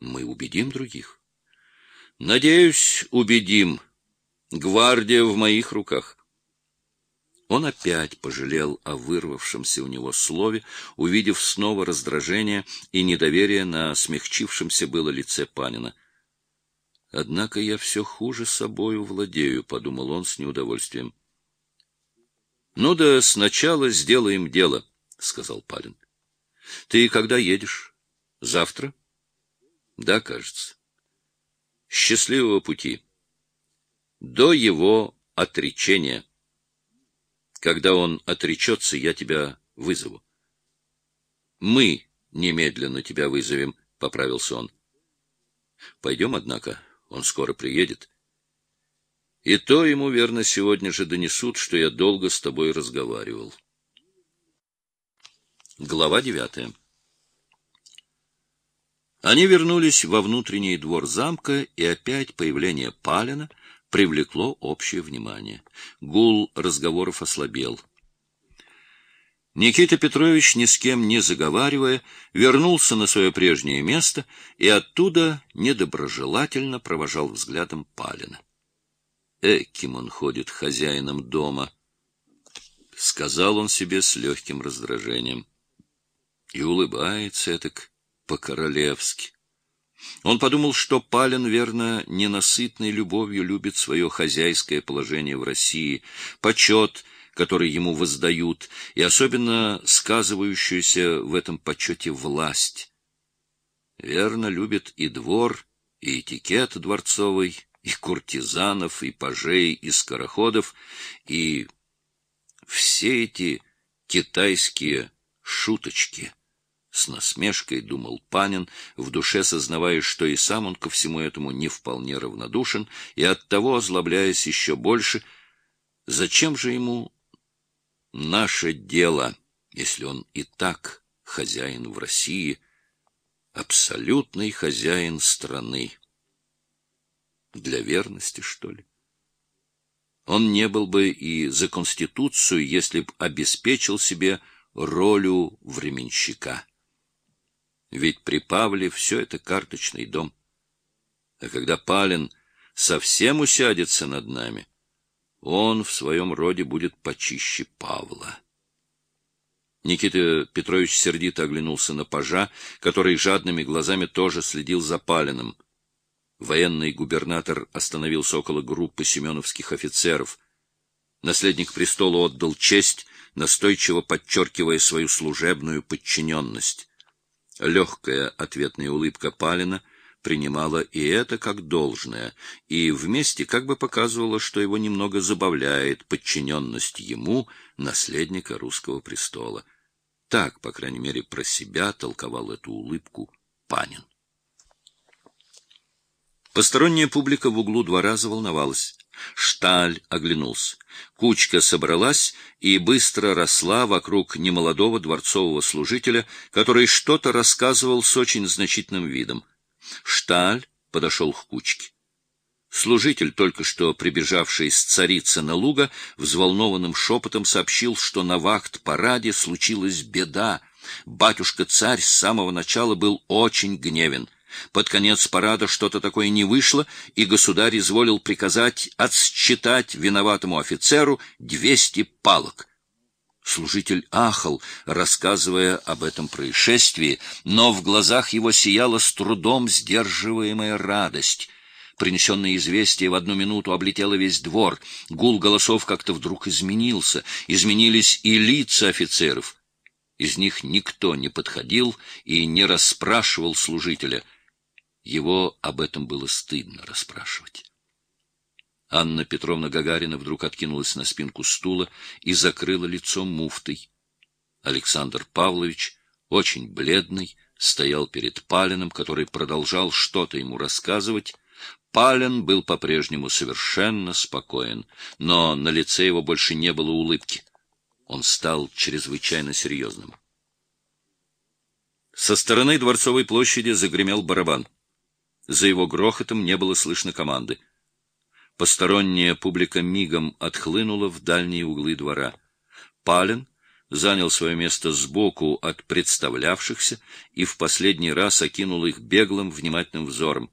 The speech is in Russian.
Мы убедим других. Надеюсь, убедим. Гвардия в моих руках. Он опять пожалел о вырвавшемся у него слове, увидев снова раздражение и недоверие на смягчившемся было лице Панина. Однако я все хуже собою владею, подумал он с неудовольствием. Ну да сначала сделаем дело, сказал Палин. Ты когда едешь? Завтра? Да, кажется. Счастливого пути. До его отречения. Когда он отречется, я тебя вызову. Мы немедленно тебя вызовем, поправился он. Пойдем, однако, он скоро приедет. И то ему верно сегодня же донесут, что я долго с тобой разговаривал. Глава девятая. Они вернулись во внутренний двор замка, и опять появление Палина привлекло общее внимание. Гул разговоров ослабел. Никита Петрович, ни с кем не заговаривая, вернулся на свое прежнее место и оттуда недоброжелательно провожал взглядом Палина. Эким он ходит хозяином дома, — сказал он себе с легким раздражением. И улыбается этак по-королевски. Он подумал, что Палин, верно, ненасытной любовью любит свое хозяйское положение в России, почет, который ему воздают, и особенно сказывающуюся в этом почете власть. Верно, любит и двор, и этикет дворцовый, и куртизанов, и пажей, и скороходов, и все эти китайские шуточки — с насмешкой думал Панин, в душе сознавая, что и сам он ко всему этому не вполне равнодушен, и оттого озлобляясь еще больше. Зачем же ему наше дело, если он и так хозяин в России, абсолютный хозяин страны? Для верности, что ли? Он не был бы и за Конституцию, если б обеспечил себе ролю временщика. Ведь при Павле все это карточный дом. А когда Палин совсем усядется над нами, он в своем роде будет почище Павла. Никита Петрович сердито оглянулся на пажа, который жадными глазами тоже следил за Палиным. Военный губернатор остановился около группы семеновских офицеров. Наследник престола отдал честь, настойчиво подчеркивая свою служебную подчиненность. Легкая ответная улыбка Палина принимала и это как должное, и вместе как бы показывала, что его немного забавляет подчиненность ему, наследника русского престола. Так, по крайней мере, про себя толковал эту улыбку Панин. Посторонняя публика в углу двора заволновалась. Шталь оглянулся. Кучка собралась и быстро росла вокруг немолодого дворцового служителя, который что-то рассказывал с очень значительным видом. Шталь подошел к кучке. Служитель, только что прибежавший с царицы на луга, взволнованным шепотом сообщил, что на вахт-параде случилась беда. Батюшка-царь с самого начала был очень гневен. Под конец парада что-то такое не вышло, и государь изволил приказать отсчитать виноватому офицеру двести палок. Служитель ахал, рассказывая об этом происшествии, но в глазах его сияла с трудом сдерживаемая радость. Принесенное известие в одну минуту облетело весь двор. Гул голосов как-то вдруг изменился. Изменились и лица офицеров. Из них никто не подходил и не расспрашивал служителя — его об этом было стыдно расспрашивать. Анна Петровна Гагарина вдруг откинулась на спинку стула и закрыла лицо муфтой. Александр Павлович, очень бледный, стоял перед Палиным, который продолжал что-то ему рассказывать. Палин был по-прежнему совершенно спокоен, но на лице его больше не было улыбки. Он стал чрезвычайно серьезным. Со стороны Дворцовой площади загремел барабан. За его грохотом не было слышно команды. Посторонняя публика мигом отхлынула в дальние углы двора. Пален занял свое место сбоку от представлявшихся и в последний раз окинул их беглым, внимательным взором.